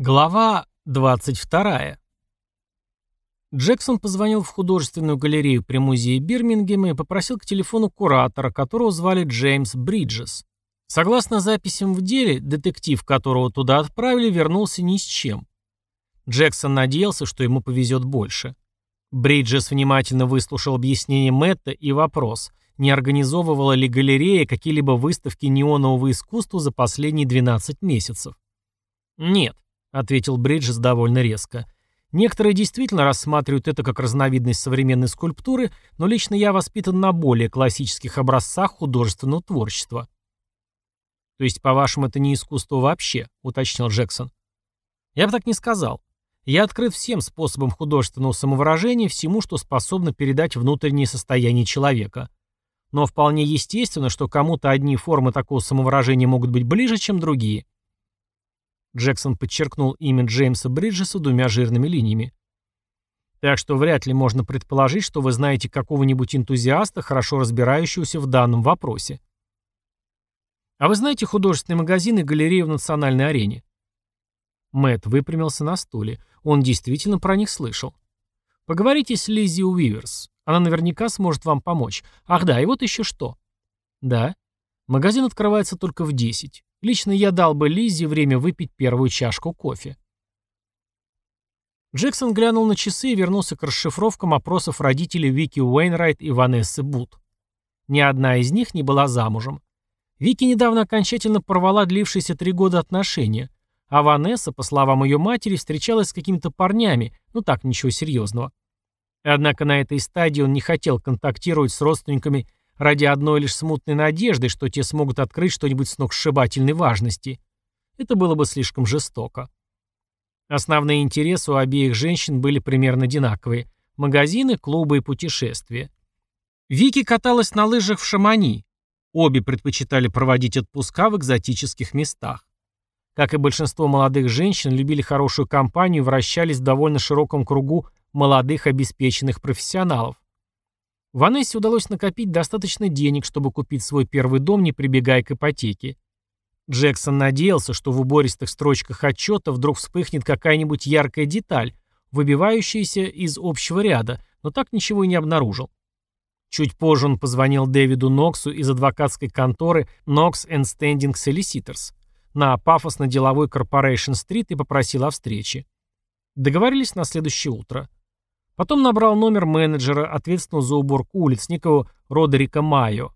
Глава 22. Джексон позвонил в художественную галерею при музее Бирмингема и попросил к телефону куратора, которого звали Джеймс Бриджес. Согласно записям в деле, детектив, которого туда отправили, вернулся ни с чем. Джексон надеялся, что ему повезет больше. Бриджес внимательно выслушал объяснение Мэтта и вопрос, не организовывала ли галерея какие-либо выставки неонового искусства за последние 12 месяцев. Нет. — ответил Бриджес довольно резко. «Некоторые действительно рассматривают это как разновидность современной скульптуры, но лично я воспитан на более классических образцах художественного творчества». «То есть, по-вашему, это не искусство вообще?» — уточнил Джексон. «Я бы так не сказал. Я открыт всем способам художественного самовыражения, всему, что способно передать внутреннее состояние человека. Но вполне естественно, что кому-то одни формы такого самовыражения могут быть ближе, чем другие». Джексон подчеркнул имя Джеймса Бриджеса двумя жирными линиями. Так что вряд ли можно предположить, что вы знаете какого-нибудь энтузиаста, хорошо разбирающегося в данном вопросе. А вы знаете художественные магазины и галереи в национальной арене? Мэтт выпрямился на стуле. Он действительно про них слышал. Поговорите с Лиззи Уиверс. Она наверняка сможет вам помочь. Ах да, и вот еще что. Да. Магазин открывается только в 10. Лично я дал бы Лиззе время выпить первую чашку кофе. Джексон глянул на часы и вернулся к расшифровкам опросов родителей Вики Уэйнрайт и Ванессы Бут. Ни одна из них не была замужем. Вики недавно окончательно порвала длившиеся три года отношения, а Ванесса, по словам ее матери, встречалась с какими-то парнями, ну так, ничего серьезного. Однако на этой стадии он не хотел контактировать с родственниками ради одной лишь смутной надежды, что те смогут открыть что-нибудь сногсшибательной важности. Это было бы слишком жестоко. Основные интересы у обеих женщин были примерно одинаковые – магазины, клубы и путешествия. Вики каталась на лыжах в Шамани. Обе предпочитали проводить отпуска в экзотических местах. Как и большинство молодых женщин, любили хорошую компанию и вращались в довольно широком кругу молодых обеспеченных профессионалов. Ванессе удалось накопить достаточно денег, чтобы купить свой первый дом, не прибегая к ипотеке. Джексон надеялся, что в убористых строчках отчета вдруг вспыхнет какая-нибудь яркая деталь, выбивающаяся из общего ряда, но так ничего и не обнаружил. Чуть позже он позвонил Дэвиду Ноксу из адвокатской конторы Knox Standing Solicitors на пафосно-деловой Корпорейшн-стрит и попросил о встрече. Договорились на следующее утро. Потом набрал номер менеджера, ответственного за уборку улиц, некого Родерика Майо.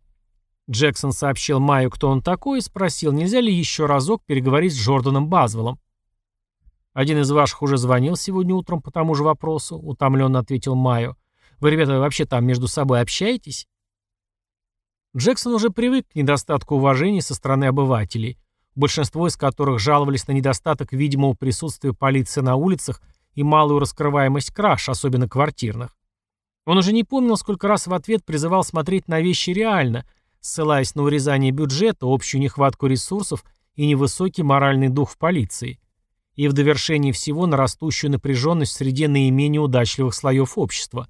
Джексон сообщил Майо, кто он такой, и спросил, нельзя ли еще разок переговорить с Джорданом Базвеллом. «Один из ваших уже звонил сегодня утром по тому же вопросу», — утомленно ответил Майо. «Вы, ребята, вообще там между собой общаетесь?» Джексон уже привык к недостатку уважения со стороны обывателей, большинство из которых жаловались на недостаток видимого присутствия полиции на улицах и малую раскрываемость краж, особенно квартирных. Он уже не помнил, сколько раз в ответ призывал смотреть на вещи реально, ссылаясь на урезание бюджета, общую нехватку ресурсов и невысокий моральный дух в полиции. И в довершении всего на растущую напряженность в среде наименее удачливых слоев общества.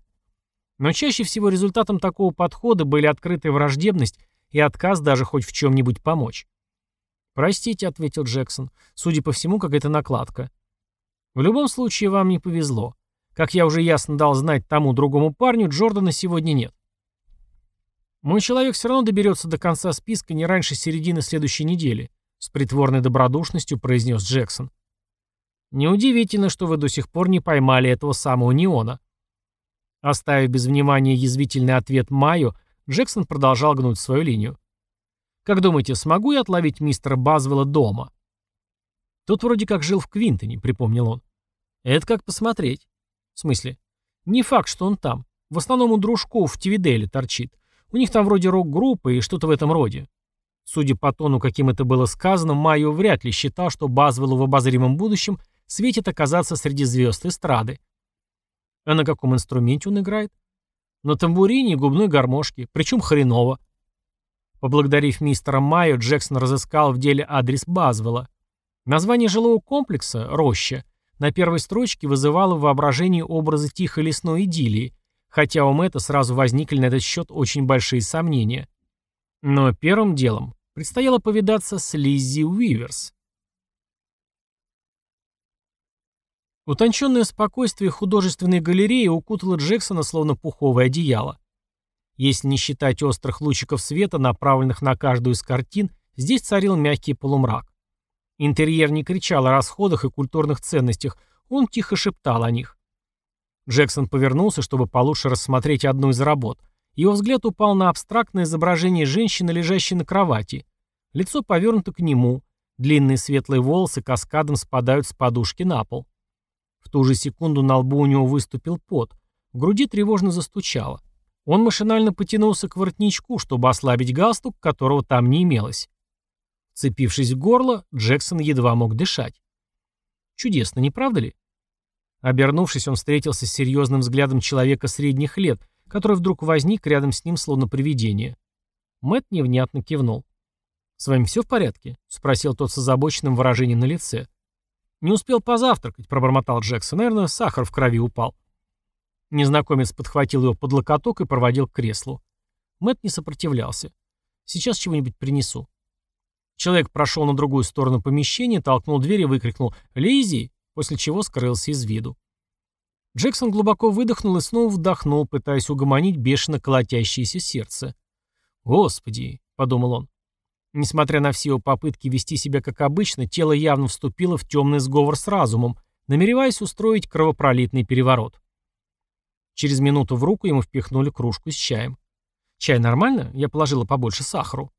Но чаще всего результатом такого подхода были открытая враждебность и отказ даже хоть в чем-нибудь помочь. «Простите», — ответил Джексон, — «судя по всему, какая-то накладка. В любом случае вам не повезло. Как я уже ясно дал знать тому другому парню, Джордана сегодня нет. Мой человек все равно доберется до конца списка не раньше середины следующей недели, с притворной добродушностью произнес Джексон. Неудивительно, что вы до сих пор не поймали этого самого неона. Оставив без внимания язвительный ответ Майо, Джексон продолжал гнуть свою линию. «Как думаете, смогу я отловить мистера Базвелла дома?» Тот вроде как жил в Квинтоне, припомнил он. Это как посмотреть. В смысле? Не факт, что он там. В основном у дружков в Тивиделе торчит. У них там вроде рок-группа и что-то в этом роде. Судя по тону, каким это было сказано, Майо вряд ли считал, что Базвеллу в обозримом будущем светит оказаться среди звезд эстрады. А на каком инструменте он играет? На тамбурине и губной гармошке, причем хреново. Поблагодарив мистера Майо, Джексон разыскал в деле адрес Базвелла. Название жилого комплекса «Роща» на первой строчке вызывало в воображении образы тихой лесной идиллии, хотя у Мэтта сразу возникли на этот счет очень большие сомнения. Но первым делом предстояло повидаться с Лиззи Уиверс. Утонченное спокойствие художественной галереи укутало Джексона словно пуховое одеяло. Если не считать острых лучиков света, направленных на каждую из картин, здесь царил мягкий полумрак. Интерьер не кричал о расходах и культурных ценностях, он тихо шептал о них. Джексон повернулся, чтобы получше рассмотреть одну из работ. Его взгляд упал на абстрактное изображение женщины, лежащей на кровати. Лицо повернуто к нему, длинные светлые волосы каскадом спадают с подушки на пол. В ту же секунду на лбу у него выступил пот. В груди тревожно застучало. Он машинально потянулся к воротничку, чтобы ослабить галстук, которого там не имелось. Цепившись в горло, Джексон едва мог дышать. Чудесно, не правда ли? Обернувшись, он встретился с серьезным взглядом человека средних лет, который вдруг возник рядом с ним словно привидение. Мэт невнятно кивнул. «С вами все в порядке?» — спросил тот с озабоченным выражением на лице. «Не успел позавтракать», — пробормотал Джексон. «Наверное, сахар в крови упал». Незнакомец подхватил его под локоток и проводил к креслу. Мэт не сопротивлялся. «Сейчас чего-нибудь принесу». Человек прошел на другую сторону помещения, толкнул дверь и выкрикнул «Лиззи!», после чего скрылся из виду. Джексон глубоко выдохнул и снова вдохнул, пытаясь угомонить бешено колотящееся сердце. «Господи!» — подумал он. Несмотря на все его попытки вести себя как обычно, тело явно вступило в темный сговор с разумом, намереваясь устроить кровопролитный переворот. Через минуту в руку ему впихнули кружку с чаем. «Чай нормально? Я положила побольше сахару».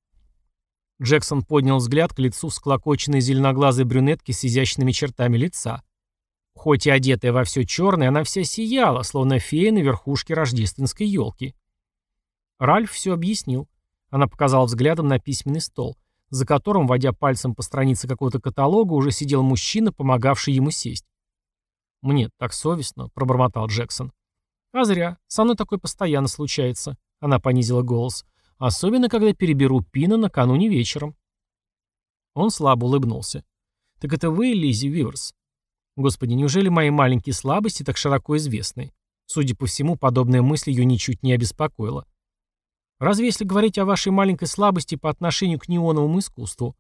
Джексон поднял взгляд к лицу всклокоченной зеленоглазой брюнетки с изящными чертами лица. Хоть и одетая во все черное, она вся сияла, словно фея на верхушке рождественской елки. Ральф все объяснил. Она показала взглядом на письменный стол, за которым, водя пальцем по странице какого-то каталога, уже сидел мужчина, помогавший ему сесть. «Мне так совестно», — пробормотал Джексон. «А зря. Со мной такое постоянно случается», — она понизила голос. «Особенно, когда переберу Пина накануне вечером». Он слабо улыбнулся. «Так это вы, Лизи Виверс?» «Господи, неужели мои маленькие слабости так широко известны?» Судя по всему, подобная мысль ее ничуть не обеспокоила. Разве если говорить о вашей маленькой слабости по отношению к неоновому искусству?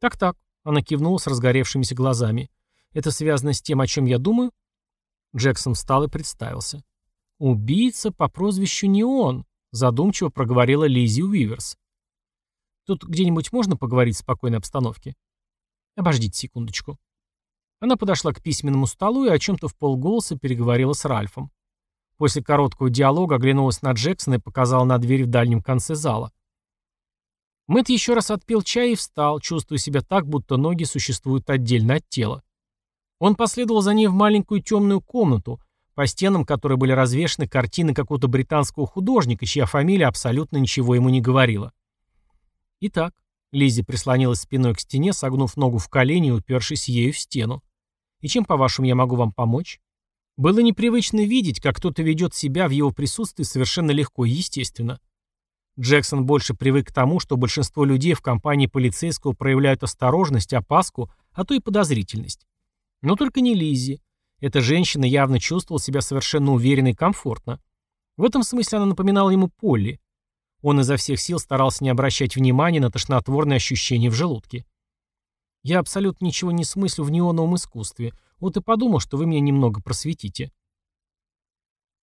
Так-так, она кивнула с разгоревшимися глазами. Это связано с тем, о чем я думаю? Джексон встал и представился. «Убийца по прозвищу Неон», — задумчиво проговорила Лизи Уиверс. «Тут где-нибудь можно поговорить в спокойной обстановке?» «Обождите секундочку». Она подошла к письменному столу и о чем-то в полголоса переговорила с Ральфом. После короткого диалога оглянулась на Джексона и показала на дверь в дальнем конце зала. Мэтт еще раз отпил чай и встал, чувствуя себя так, будто ноги существуют отдельно от тела. Он последовал за ней в маленькую темную комнату, по стенам которой были развешаны картины какого-то британского художника, чья фамилия абсолютно ничего ему не говорила. Итак, Лиззи прислонилась спиной к стене, согнув ногу в колени и упершись ею в стену. «И чем, по-вашему, я могу вам помочь?» Было непривычно видеть, как кто-то ведет себя в его присутствии совершенно легко и естественно. Джексон больше привык к тому, что большинство людей в компании полицейского проявляют осторожность, опаску, а то и подозрительность. Но только не Лиззи. Эта женщина явно чувствовала себя совершенно уверенно и комфортно. В этом смысле она напоминала ему Полли. Он изо всех сил старался не обращать внимания на тошнотворные ощущения в желудке. «Я абсолютно ничего не смыслю в неоновом искусстве. Вот и подумал, что вы меня немного просветите.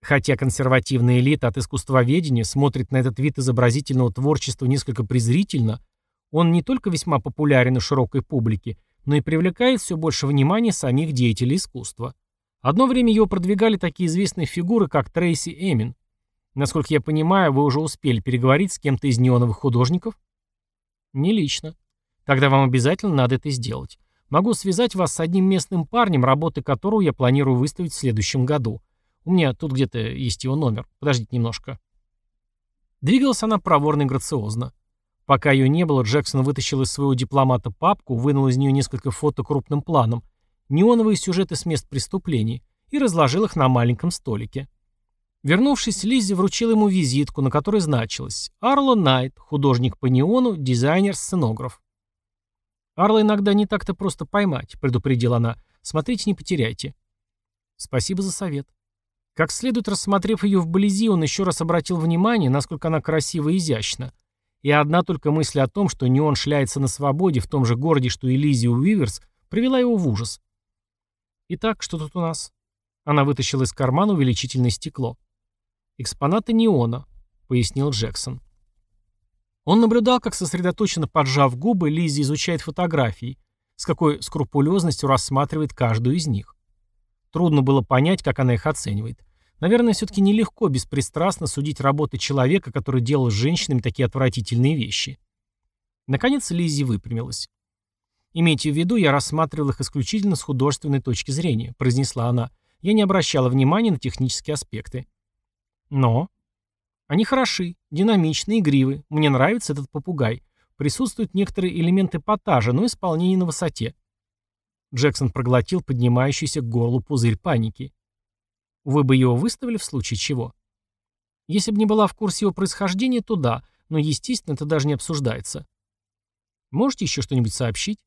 Хотя консервативная элита от искусствоведения смотрит на этот вид изобразительного творчества несколько презрительно, он не только весьма популярен у широкой публики, но и привлекает все больше внимания самих деятелей искусства. Одно время его продвигали такие известные фигуры, как Трейси Эмин. Насколько я понимаю, вы уже успели переговорить с кем-то из неоновых художников? Не лично. Тогда вам обязательно надо это сделать. Могу связать вас с одним местным парнем, работы которого я планирую выставить в следующем году. У меня тут где-то есть его номер. Подождите немножко. Двигалась она проворно и грациозно. Пока ее не было, Джексон вытащил из своего дипломата папку, вынул из нее несколько фото крупным планом, неоновые сюжеты с мест преступлений и разложил их на маленьком столике. Вернувшись, Лиззи вручил ему визитку, на которой значилось «Арло Найт, художник по неону, дизайнер-сценограф». «Арла иногда не так-то просто поймать», — предупредила она. «Смотрите, не потеряйте». «Спасибо за совет». Как следует рассмотрев ее вблизи, он еще раз обратил внимание, насколько она красива и изящна. И одна только мысль о том, что не он шляется на свободе в том же городе, что и Лизи Уиверс, привела его в ужас. Итак, что тут у нас? Она вытащила из кармана увеличительное стекло. «Экспонаты неона», — пояснил Джексон. Он наблюдал, как сосредоточенно поджав губы, Лиззи изучает фотографии, с какой скрупулезностью рассматривает каждую из них. Трудно было понять, как она их оценивает. Наверное, все-таки нелегко беспристрастно судить работы человека, который делал с женщинами такие отвратительные вещи. Наконец Лиззи выпрямилась. «Имейте в виду, я рассматривал их исключительно с художественной точки зрения», — произнесла она. «Я не обращала внимания на технические аспекты». «Но...» «Они хороши, динамичны, игривы. Мне нравится этот попугай. Присутствуют некоторые элементы эпатажа, но исполнение на высоте». Джексон проглотил поднимающийся к горлу пузырь паники. «Вы бы его выставили в случае чего?» «Если бы не была в курсе его происхождения, то да, но, естественно, это даже не обсуждается». «Можете еще что-нибудь сообщить?»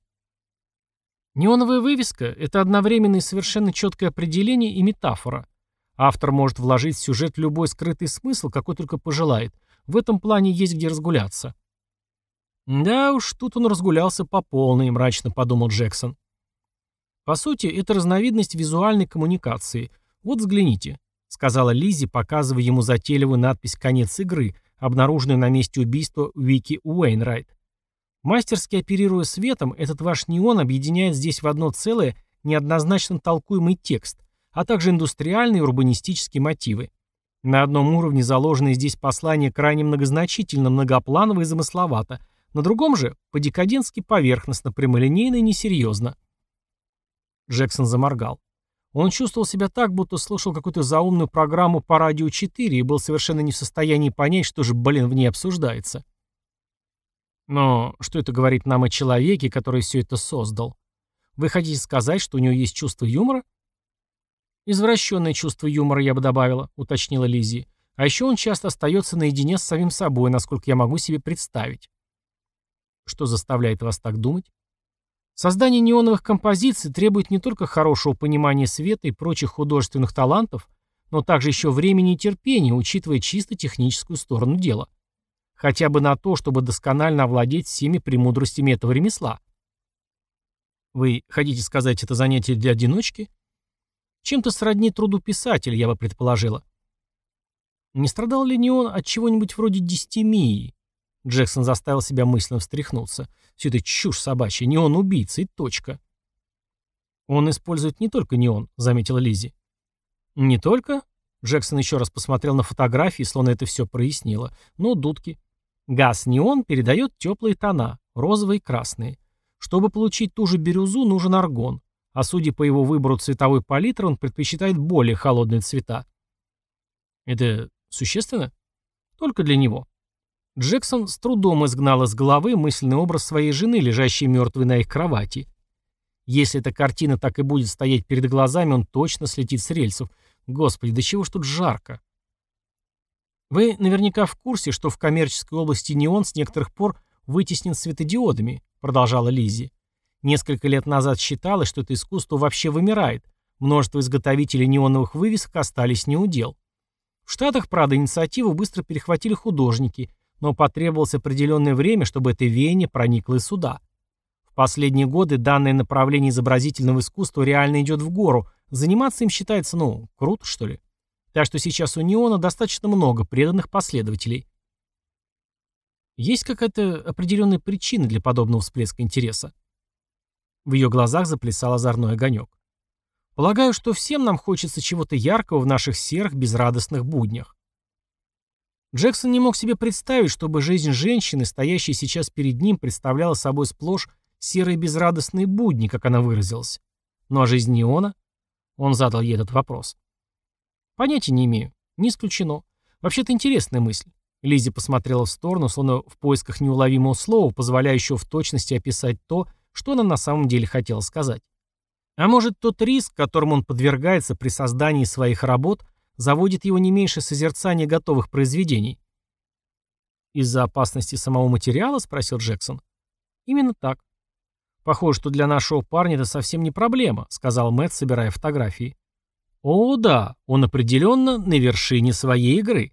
Неоновая вывеска – это одновременно и совершенно четкое определение и метафора. Автор может вложить в сюжет любой скрытый смысл, какой только пожелает. В этом плане есть где разгуляться. «Да уж, тут он разгулялся по полной», – мрачно подумал Джексон. «По сути, это разновидность визуальной коммуникации. Вот взгляните», – сказала Лиззи, показывая ему затейливую надпись «Конец игры», обнаруженную на месте убийства Вики Уэйнрайт. Мастерски оперируя светом, этот ваш неон объединяет здесь в одно целое неоднозначно толкуемый текст, а также индустриальные и урбанистические мотивы. На одном уровне заложенное здесь послание крайне многозначительно, многопланово и замысловато, на другом же по-декадентски поверхностно, прямолинейно и несерьезно. Джексон заморгал. Он чувствовал себя так, будто слушал какую-то заумную программу по радио 4 и был совершенно не в состоянии понять, что же, блин, в ней обсуждается. Но что это говорит нам о человеке, который все это создал? Вы хотите сказать, что у него есть чувство юмора? Извращенное чувство юмора, я бы добавила, уточнила Лиззи. А еще он часто остается наедине с самим собой, насколько я могу себе представить. Что заставляет вас так думать? Создание неоновых композиций требует не только хорошего понимания света и прочих художественных талантов, но также еще времени и терпения, учитывая чисто техническую сторону дела. Хотя бы на то, чтобы досконально овладеть всеми премудростями этого ремесла. Вы хотите сказать, это занятие для одиночки? Чем-то сродни труду писателя, я бы предположила. Не страдал ли не он от чего-нибудь вроде дистемии? Джексон заставил себя мысленно встряхнуться. Все это чушь собачья, не он убийца и точка. Он использует не только неон, заметила Лизи. Не только? Джексон еще раз посмотрел на фотографии, словно это все прояснило. Но дудки. Газ неон передает теплые тона, розовые и красные. Чтобы получить ту же бирюзу, нужен аргон, а судя по его выбору цветовой палитры, он предпочитает более холодные цвета. Это существенно? Только для него. Джексон с трудом изгнал из головы мысленный образ своей жены, лежащей мертвой на их кровати. Если эта картина так и будет стоять перед глазами, он точно слетит с рельсов. Господи, до чего ж тут жарко. Вы наверняка в курсе, что в коммерческой области неон с некоторых пор вытеснен светодиодами, продолжала Лизи. Несколько лет назад считалось, что это искусство вообще вымирает. Множество изготовителей неоновых вывесок остались неудел. В Штатах, правда, инициативу быстро перехватили художники, но потребовалось определенное время, чтобы это веяние проникло и сюда. В последние годы данное направление изобразительного искусства реально идет в гору. Заниматься им считается, ну, круто, что ли. Так что сейчас у Неона достаточно много преданных последователей. Есть какая-то определенная причина для подобного всплеска интереса? В ее глазах заплясал озорной огонек. Полагаю, что всем нам хочется чего-то яркого в наших серых, безрадостных буднях. Джексон не мог себе представить, чтобы жизнь женщины, стоящей сейчас перед ним, представляла собой сплошь серые безрадостные будни, как она выразилась. Ну а жизнь Неона? Он задал ей этот вопрос. Понятия не имею. Не исключено. Вообще-то интересная мысль. Лизи посмотрела в сторону, словно в поисках неуловимого слова, позволяющего в точности описать то, что она на самом деле хотела сказать. А может, тот риск, которому он подвергается при создании своих работ, заводит его не меньше созерцания готовых произведений? «Из-за опасности самого материала?» — спросил Джексон. «Именно так». «Похоже, что для нашего парня это совсем не проблема», — сказал Мэтт, собирая фотографии. О, да, он определенно на вершине своей игры.